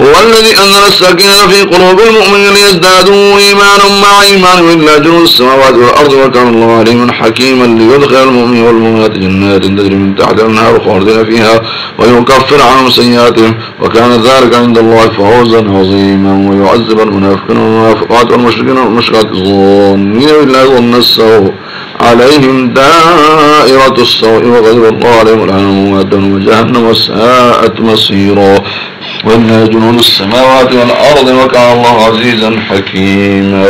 هو الذي أنزل السكينة في قلوب المؤمنين ليزدادوا إيمانا مع إيمانهم إلا جنود السماوات والأرض وكان الله عليما حكيما ليدخل المؤمنين والمؤمنات جنات تجري من تحت النهار خالدين فيها ويكفر عنهم سيئاتهم. وكان ذلك عند الله فوزا عظيما ويعذب المنافقين والمنافقات والمشركين والمشركات. الظنين بالله ظن السوء عليهم دائرة السوء وغضب الله عليهم ولعنهم وأدهم وجهنم وساءت مصيرا. وإن جنود السماوات والأرض وكان الله عزيزا حكيما.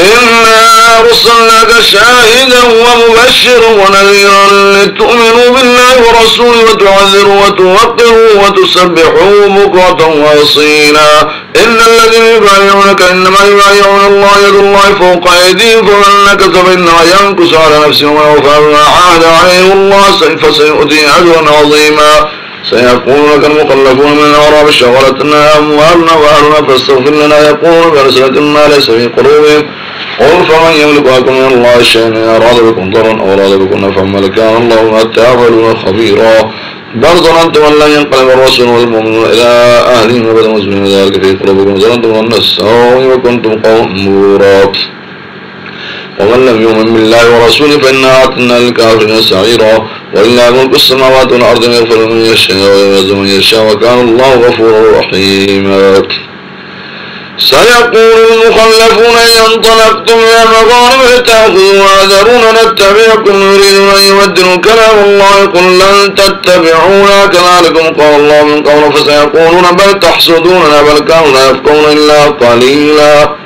إنا أرسلناك شاهدا ومبشرا ونذيرا لتؤمنوا بالله ورسوله وتعذروا وتوقروا وتسبحوا بكرة وأصيلا. إن الذين يبايعونك إنما يبايعون الله يد الله فوق أيديهم فمن نكث فإنما ينكث على نفسه وما وفى بما عاهد عليه الله فسيؤتي أجرا عظيما. سيقول لك المخلفون من الأعراب شغلتنا أموالنا وأهلنا فاستغفر لنا يقول بألسنة ما ليس في قلوبهم. قل فمن يملك لكم من الله شيئا إن أراد بكم ضرا أو أراد بكم نفعا ما كان الله ما تعملون خبيرا. بل ظننتم أن لن ينقلب الرسول والمؤمنون إلى أهلهم أبدا مسلمين ذلك في قلوبكم. ظننتم أن السوء وكنتم قوم نورا ومن لم يؤمن بالله ورسوله فإنا أعطنا للكافرين سعيرا ولله ملك السماوات والأرض يغفر من يشاء ويعز من يشاء وكان الله غفورا رحيما. سيقول المخلفون إن انطلقتم يا مغارب لتأخذوا وأذرون نتبعكم يريدون أن يبدلوا كلام الله قل لن تتبعونا كذلكم قال الله من قبل فسيقولون بل تحسدوننا بل كانوا لا يفقهون إلا قليلا.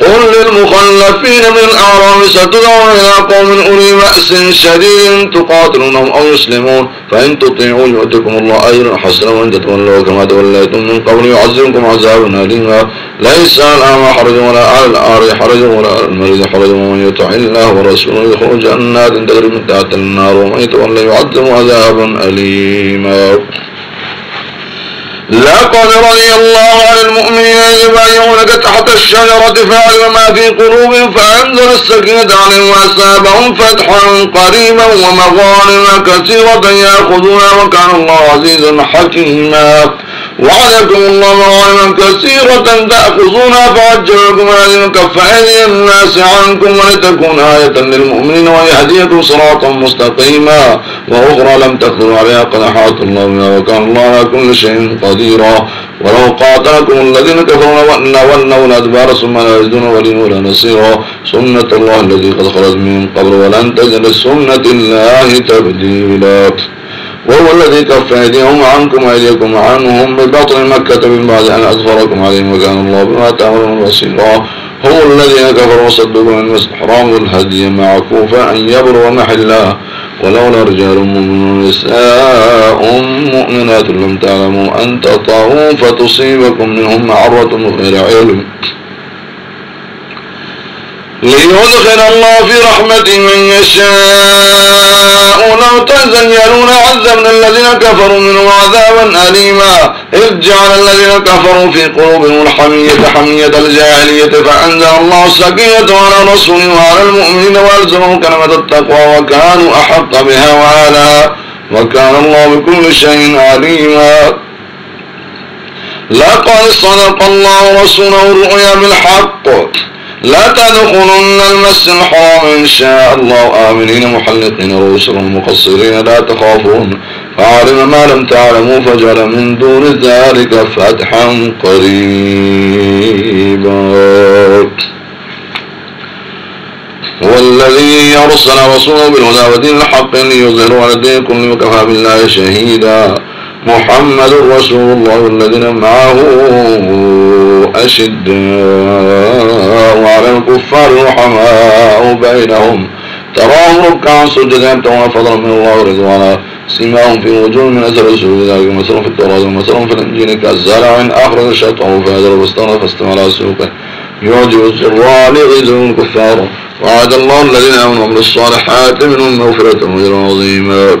قل للمخلفين من الأعراب ستدعون إلى قوم أولي بأس شديد تقاتلونهم أو يسلمون فإن تطيعوا يؤتكم الله أجرا حسنا وإن تتولوا كما توليتم من قبل يعذبكم عذابا أليما. ليس على الأعمى حرج ولا على الأعرج حرج ولا على المريض حرج ومن يطع الله ورسوله يخرج جنات تجري من تحت النار ومن يتولى يعذب عذابا أليما. لقد رضي الله عن المؤمنين يبايعونك تحت الشجرة فعلم ما في قلوبهم فأنزل السكينة عليهم وأسابهم فتحا قريبا ومغانم كثيرة يأخذونها وكان الله عزيزا حكيما. وعدكم الله مغانم كثيرة تأخذونها فوجهكم هذه كف أيدي الناس عنكم ولتكون آية للمؤمنين ويهديكم صراطا مستقيما وأخرى لم تقدروا عليها قد أحاط الله بها وكان الله على كل شيء قديرا ولو قاتلكم الذين كفروا لولوا الأدبار ثم لا يجدون وليا ولا نصيرا. سنة الله الذي قد خرج من قبل ولن تجد لسنة الله تبديلا. وهو الذي كف أيديهم عنكم وأيديكم عنهم ببطن مكة من بعد أن أظفركم عليهم وكان الله بما تعملون بصيرا. هم الذين كفروا وصدقوا عن المسجد الحرام والهدي معكوفا أن يبلغ محله ولولا رجال مؤمنون نساء مؤمنات لم تعلموا أن تطعوا فتصيبكم منهم معرة غير علم. ليدخل الله في رحمة من يشاء. لو تزينون عذبنا الذين كفروا منهم عذابا أليما. إذ جعل الذين كفروا في قلوبهم الحمية حمية الجاهلية فأنزل الله السكينة على رسوله وعلى المؤمنين وألزمهم كلمة التقوى وكانوا أحق بها وعلى. وكان الله بكل شيء عليما. لقد صدق الله رسوله الرؤيا بالحق. لا تدخلن المسجد الحرام إن شاء الله. آمنين محلقين رؤوسهم مقصرين لا تخافون. فعلم ما لم تعلموا فجعل من دون ذلك فتحا قريبا. هو الذي يرسل رسوله بالهدى ودين الحق ليظهروا على الدين كله وكفى بالله شهيدا. محمد رسول الله الذين معه أشداء وعلى الكفار رحماء بينهم. تراهم ركعا سجدا يبتغون فضلا من الله ورضوانا سيماهم في وجوه من أثر السجود ذلك مثل في التوراة ومثل في الإنجيل كالزرع أخرج شطعه فهدر واستغنى فاستمع على سوقه يعجب الزراع لغيظهم الكفار. وعد الله الذين آمنوا وعملوا الصالحات منهم مغفرة وأجرا عظيما